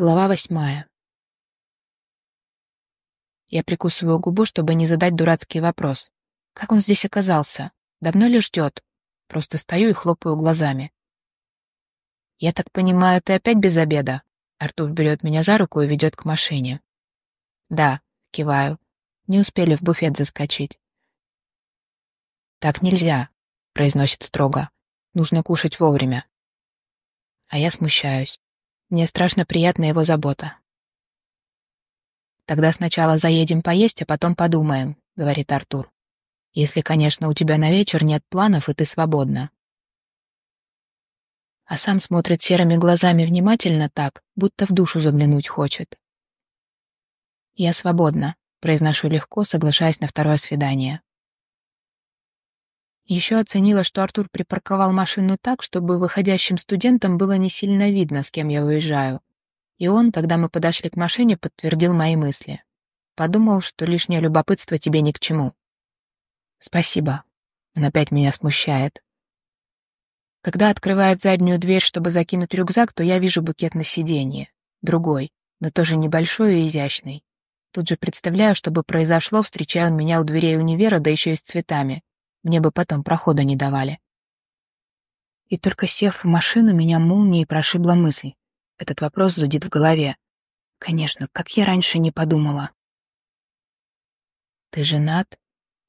Глава восьмая. Я прикусываю губу, чтобы не задать дурацкий вопрос. Как он здесь оказался? Давно ли ждет? Просто стою и хлопаю глазами. «Я так понимаю, ты опять без обеда?» Артур берет меня за руку и ведет к машине. «Да», — киваю. Не успели в буфет заскочить. «Так нельзя», — произносит строго. «Нужно кушать вовремя». А я смущаюсь. Мне страшно приятна его забота. «Тогда сначала заедем поесть, а потом подумаем», — говорит Артур. «Если, конечно, у тебя на вечер нет планов, и ты свободна». А сам смотрит серыми глазами внимательно так, будто в душу заглянуть хочет. «Я свободна», — произношу легко, соглашаясь на второе свидание. Еще оценила, что Артур припарковал машину так, чтобы выходящим студентам было не сильно видно, с кем я уезжаю. И он, когда мы подошли к машине, подтвердил мои мысли. Подумал, что лишнее любопытство тебе ни к чему. Спасибо. Он опять меня смущает. Когда открывает заднюю дверь, чтобы закинуть рюкзак, то я вижу букет на сиденье. Другой, но тоже небольшой и изящный. Тут же представляю, что бы произошло, встречая он меня у дверей универа, да еще и с цветами. Мне бы потом прохода не давали. И только сев в машину, меня молнией прошибла мысль. Этот вопрос зудит в голове. Конечно, как я раньше не подумала. «Ты женат?»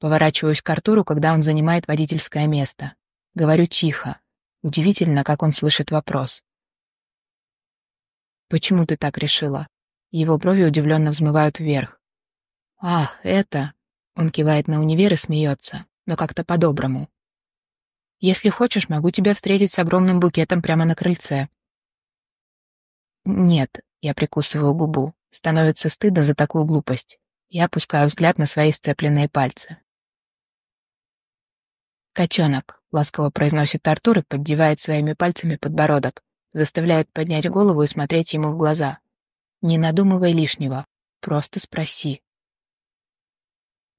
Поворачиваюсь к Артуру, когда он занимает водительское место. Говорю тихо. Удивительно, как он слышит вопрос. «Почему ты так решила?» Его брови удивленно взмывают вверх. «Ах, это...» Он кивает на универ и смеется но как-то по-доброму. Если хочешь, могу тебя встретить с огромным букетом прямо на крыльце. Нет, я прикусываю губу. Становится стыдно за такую глупость. Я опускаю взгляд на свои сцепленные пальцы. «Котенок», — ласково произносит Артур и поддевает своими пальцами подбородок, заставляет поднять голову и смотреть ему в глаза. «Не надумывай лишнего, просто спроси».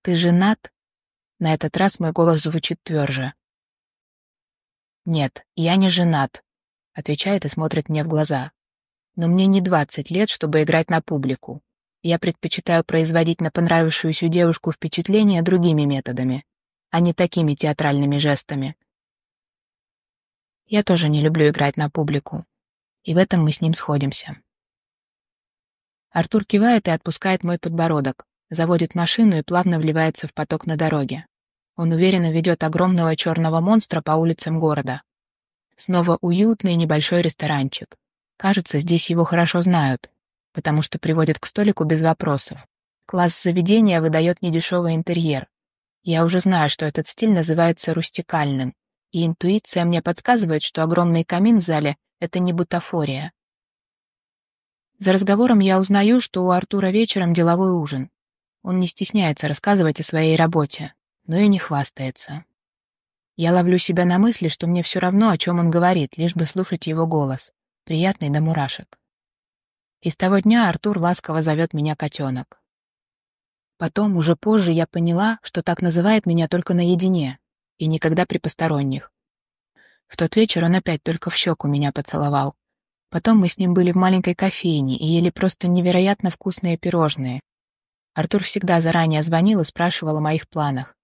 «Ты женат?» На этот раз мой голос звучит тверже. «Нет, я не женат», — отвечает и смотрит мне в глаза. «Но мне не двадцать лет, чтобы играть на публику. Я предпочитаю производить на понравившуюся девушку впечатление другими методами, а не такими театральными жестами. Я тоже не люблю играть на публику, и в этом мы с ним сходимся». Артур кивает и отпускает мой подбородок, заводит машину и плавно вливается в поток на дороге. Он уверенно ведет огромного черного монстра по улицам города. Снова уютный небольшой ресторанчик. Кажется, здесь его хорошо знают, потому что приводят к столику без вопросов. Класс заведения выдает недешевый интерьер. Я уже знаю, что этот стиль называется рустикальным, и интуиция мне подсказывает, что огромный камин в зале — это не бутафория. За разговором я узнаю, что у Артура вечером деловой ужин. Он не стесняется рассказывать о своей работе но и не хвастается. Я ловлю себя на мысли, что мне все равно, о чем он говорит, лишь бы слушать его голос, приятный до мурашек. И с того дня Артур ласково зовет меня котенок. Потом, уже позже, я поняла, что так называет меня только наедине и никогда при посторонних. В тот вечер он опять только в щеку меня поцеловал. Потом мы с ним были в маленькой кофейне и ели просто невероятно вкусные пирожные. Артур всегда заранее звонил и спрашивал о моих планах.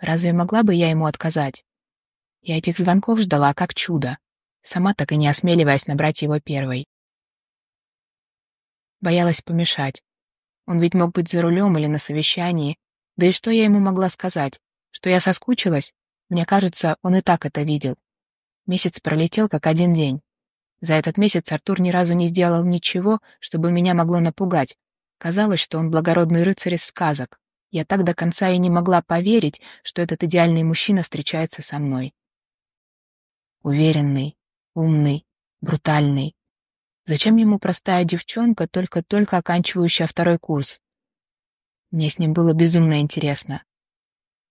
Разве могла бы я ему отказать? Я этих звонков ждала как чудо, сама так и не осмеливаясь набрать его первой. Боялась помешать. Он ведь мог быть за рулем или на совещании. Да и что я ему могла сказать? Что я соскучилась? Мне кажется, он и так это видел. Месяц пролетел как один день. За этот месяц Артур ни разу не сделал ничего, чтобы меня могло напугать. Казалось, что он благородный рыцарь из сказок. Я так до конца и не могла поверить, что этот идеальный мужчина встречается со мной. Уверенный, умный, брутальный. Зачем ему простая девчонка, только-только оканчивающая второй курс? Мне с ним было безумно интересно.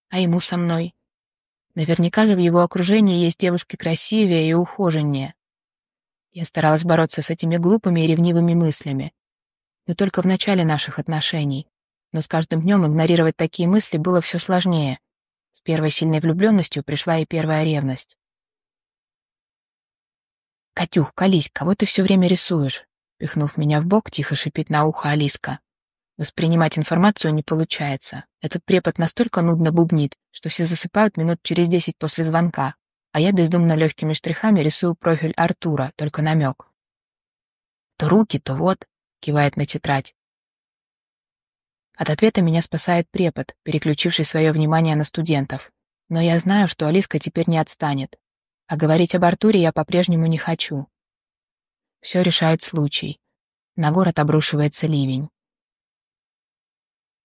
А ему со мной? Наверняка же в его окружении есть девушки красивее и ухоженнее. Я старалась бороться с этими глупыми и ревнивыми мыслями. Но только в начале наших отношений но с каждым днем игнорировать такие мысли было все сложнее. С первой сильной влюбленностью пришла и первая ревность. «Катюх, колись, кого ты все время рисуешь?» Пихнув меня в бок, тихо шипит на ухо Алиска. Воспринимать информацию не получается. Этот препод настолько нудно бубнит, что все засыпают минут через десять после звонка, а я бездумно легкими штрихами рисую профиль Артура, только намек. То руки, то вот, кивает на тетрадь. От ответа меня спасает препод, переключивший свое внимание на студентов. Но я знаю, что Алиска теперь не отстанет. А говорить об Артуре я по-прежнему не хочу. Все решает случай. На город обрушивается ливень.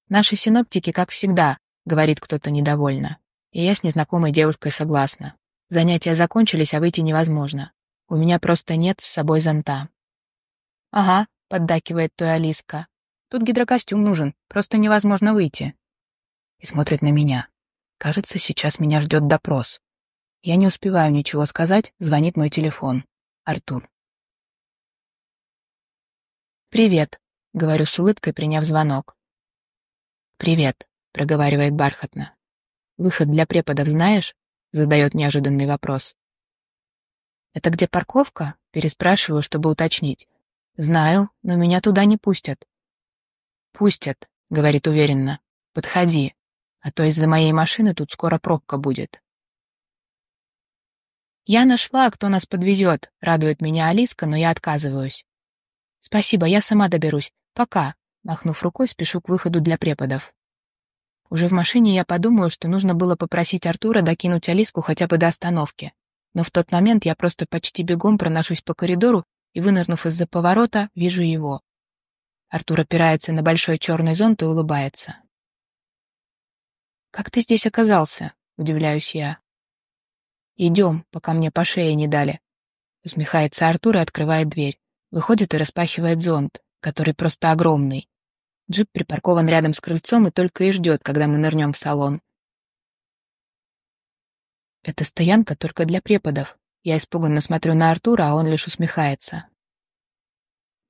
«Наши синоптики, как всегда», — говорит кто-то недовольно. И я с незнакомой девушкой согласна. Занятия закончились, а выйти невозможно. У меня просто нет с собой зонта. «Ага», — поддакивает той Алиска. «Тут гидрокостюм нужен, просто невозможно выйти». И смотрит на меня. Кажется, сейчас меня ждет допрос. Я не успеваю ничего сказать, звонит мой телефон. Артур. «Привет», — говорю с улыбкой, приняв звонок. «Привет», — проговаривает бархатно. «Выход для преподов знаешь?» — задает неожиданный вопрос. «Это где парковка?» — переспрашиваю, чтобы уточнить. «Знаю, но меня туда не пустят». «Пустят», — говорит уверенно. «Подходи, а то из-за моей машины тут скоро пробка будет». «Я нашла, кто нас подвезет», — радует меня Алиска, но я отказываюсь. «Спасибо, я сама доберусь. Пока», Махнув рукой, спешу к выходу для преподов. Уже в машине я подумаю, что нужно было попросить Артура докинуть Алиску хотя бы до остановки. Но в тот момент я просто почти бегом проношусь по коридору и, вынырнув из-за поворота, вижу его. Артур опирается на большой черный зонт и улыбается. «Как ты здесь оказался?» — удивляюсь я. «Идем, пока мне по шее не дали». Усмехается Артур и открывает дверь. Выходит и распахивает зонт, который просто огромный. Джип припаркован рядом с крыльцом и только и ждет, когда мы нырнем в салон. Это стоянка только для преподов. Я испуганно смотрю на Артура, а он лишь усмехается.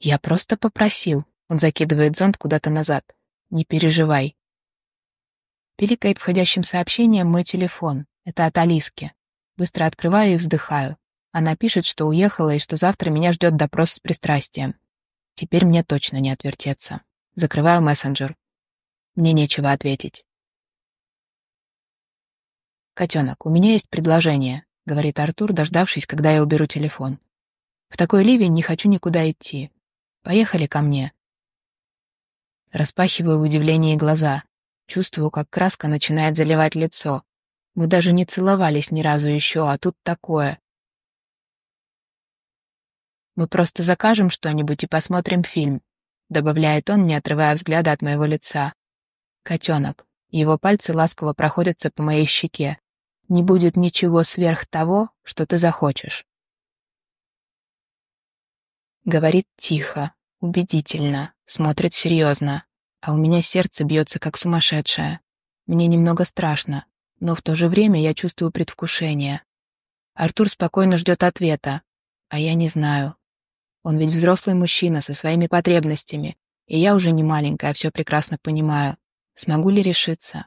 Я просто попросил. Он закидывает зонт куда-то назад. Не переживай. Пиликает входящим сообщением мой телефон. Это от Алиски. Быстро открываю и вздыхаю. Она пишет, что уехала и что завтра меня ждет допрос с пристрастием. Теперь мне точно не отвертеться. Закрываю мессенджер. Мне нечего ответить. «Котенок, у меня есть предложение», — говорит Артур, дождавшись, когда я уберу телефон. «В такой ливень не хочу никуда идти. Поехали ко мне». Распахиваю в удивлении глаза. Чувствую, как краска начинает заливать лицо. Мы даже не целовались ни разу еще, а тут такое. Мы просто закажем что-нибудь и посмотрим фильм добавляет он, не отрывая взгляда от моего лица. Котенок. Его пальцы ласково проходятся по моей щеке. Не будет ничего сверх того, что ты захочешь. Говорит тихо, убедительно, смотрит серьезно, а у меня сердце бьется как сумасшедшее. Мне немного страшно, но в то же время я чувствую предвкушение. Артур спокойно ждет ответа, а я не знаю, он ведь взрослый мужчина со своими потребностями, и я уже не маленькая, а все прекрасно понимаю. Смогу ли решиться?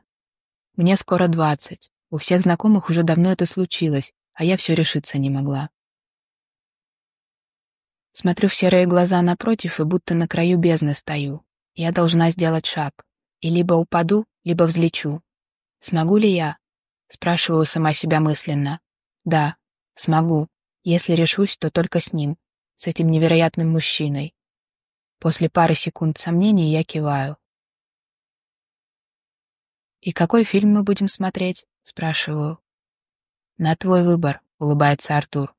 Мне скоро двадцать. У всех знакомых уже давно это случилось, а я все решиться не могла. Смотрю в серые глаза напротив и будто на краю бездны стою. Я должна сделать шаг. И либо упаду, либо взлечу. Смогу ли я? Спрашиваю сама себя мысленно. Да, смогу. Если решусь, то только с ним с этим невероятным мужчиной. После пары секунд сомнений я киваю. «И какой фильм мы будем смотреть?» — спрашиваю. «На твой выбор», — улыбается Артур.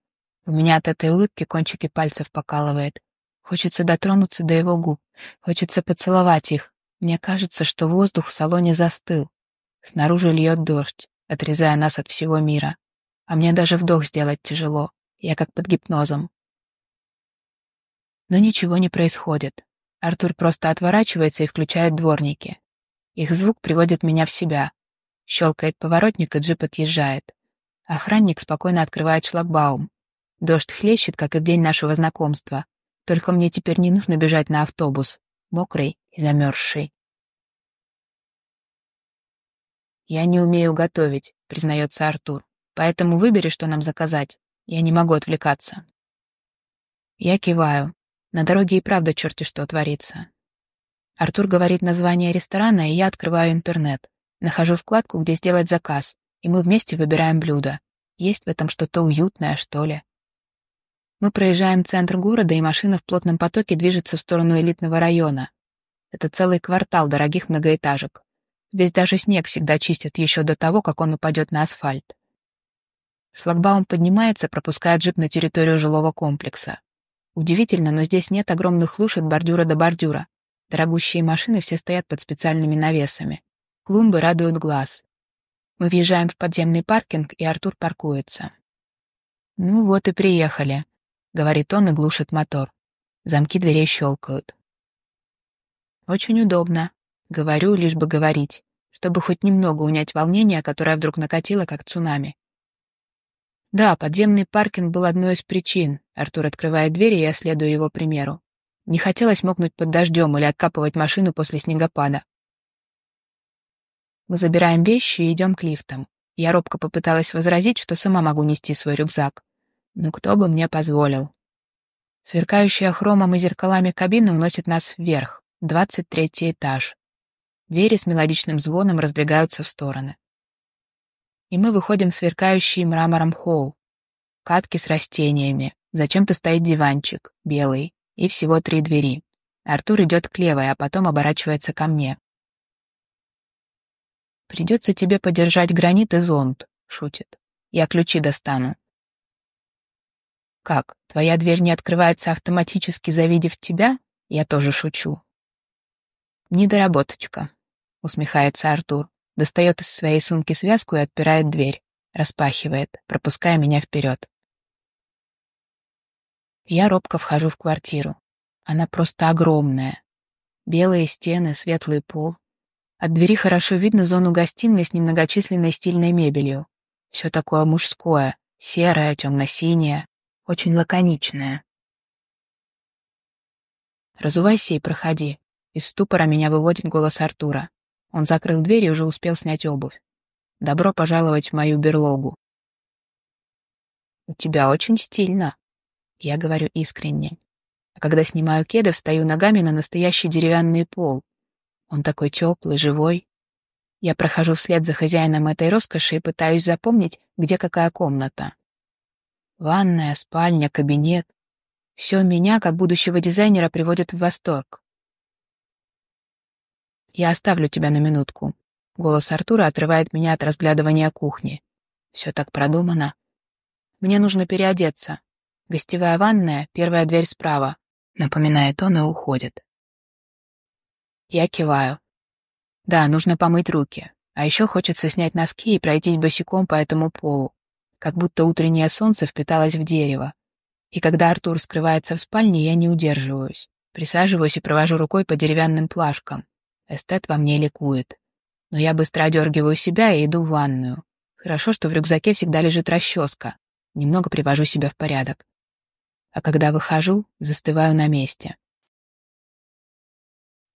У меня от этой улыбки кончики пальцев покалывает. Хочется дотронуться до его губ, хочется поцеловать их. Мне кажется, что воздух в салоне застыл. Снаружи льет дождь, отрезая нас от всего мира. А мне даже вдох сделать тяжело. Я как под гипнозом. Но ничего не происходит. Артур просто отворачивается и включает дворники. Их звук приводит меня в себя. Щелкает поворотник, и джип отъезжает. Охранник спокойно открывает шлагбаум. Дождь хлещет, как и в день нашего знакомства. Только мне теперь не нужно бежать на автобус, мокрый и замерзший. «Я не умею готовить», — признается Артур. «Поэтому выбери, что нам заказать. Я не могу отвлекаться». Я киваю. На дороге и правда черти что творится. Артур говорит название ресторана, и я открываю интернет. Нахожу вкладку, где сделать заказ, и мы вместе выбираем блюдо. Есть в этом что-то уютное, что ли. Мы проезжаем центр города, и машина в плотном потоке движется в сторону элитного района. Это целый квартал дорогих многоэтажек. Здесь даже снег всегда чистят еще до того, как он упадет на асфальт. Шлагбаум поднимается, пропуская джип на территорию жилого комплекса. Удивительно, но здесь нет огромных луж от бордюра до бордюра. Дорогущие машины все стоят под специальными навесами. Клумбы радуют глаз. Мы въезжаем в подземный паркинг, и Артур паркуется. «Ну вот и приехали», — говорит он и глушит мотор. Замки дверей щелкают. «Очень удобно», — говорю, лишь бы говорить, чтобы хоть немного унять волнение, которое вдруг накатило, как цунами. Да, подземный паркинг был одной из причин. Артур открывает дверь, и я следую его примеру. Не хотелось мокнуть под дождем или откапывать машину после снегопада. Мы забираем вещи и идем к лифтам. Я робко попыталась возразить, что сама могу нести свой рюкзак. Ну кто бы мне позволил? Сверкающая хромом и зеркалами кабина уносит нас вверх, двадцать третий этаж. Двери с мелодичным звоном раздвигаются в стороны. И мы выходим в сверкающий мрамором холл. Катки с растениями. Зачем-то стоит диванчик, белый, и всего три двери. Артур идет к левой, а потом оборачивается ко мне. «Придется тебе подержать гранит и зонт», — шутит. «Я ключи достану». «Как, твоя дверь не открывается автоматически, завидев тебя?» Я тоже шучу. «Недоработочка», — усмехается Артур, достает из своей сумки связку и отпирает дверь, распахивает, пропуская меня вперед. Я робко вхожу в квартиру. Она просто огромная. Белые стены, светлый пол. От двери хорошо видно зону гостиной с немногочисленной стильной мебелью. Все такое мужское, серое, темно-синее, очень лаконичная. «Разувайся и проходи». Из ступора меня выводит голос Артура. Он закрыл дверь и уже успел снять обувь. «Добро пожаловать в мою берлогу». «У тебя очень стильно», — я говорю искренне. А когда снимаю кеды, встаю ногами на настоящий деревянный пол. Он такой теплый, живой. Я прохожу вслед за хозяином этой роскоши и пытаюсь запомнить, где какая комната. Ванная, спальня, кабинет. Все меня, как будущего дизайнера, приводит в восторг. «Я оставлю тебя на минутку». Голос Артура отрывает меня от разглядывания кухни. Все так продумано. Мне нужно переодеться. Гостевая ванная, первая дверь справа. Напоминает он и уходит. Я киваю. Да, нужно помыть руки. А еще хочется снять носки и пройтись босиком по этому полу как будто утреннее солнце впиталось в дерево. И когда Артур скрывается в спальне, я не удерживаюсь. Присаживаюсь и провожу рукой по деревянным плашкам. Эстет во мне ликует. Но я быстро одергиваю себя и иду в ванную. Хорошо, что в рюкзаке всегда лежит расческа. Немного привожу себя в порядок. А когда выхожу, застываю на месте.